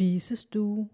spisestue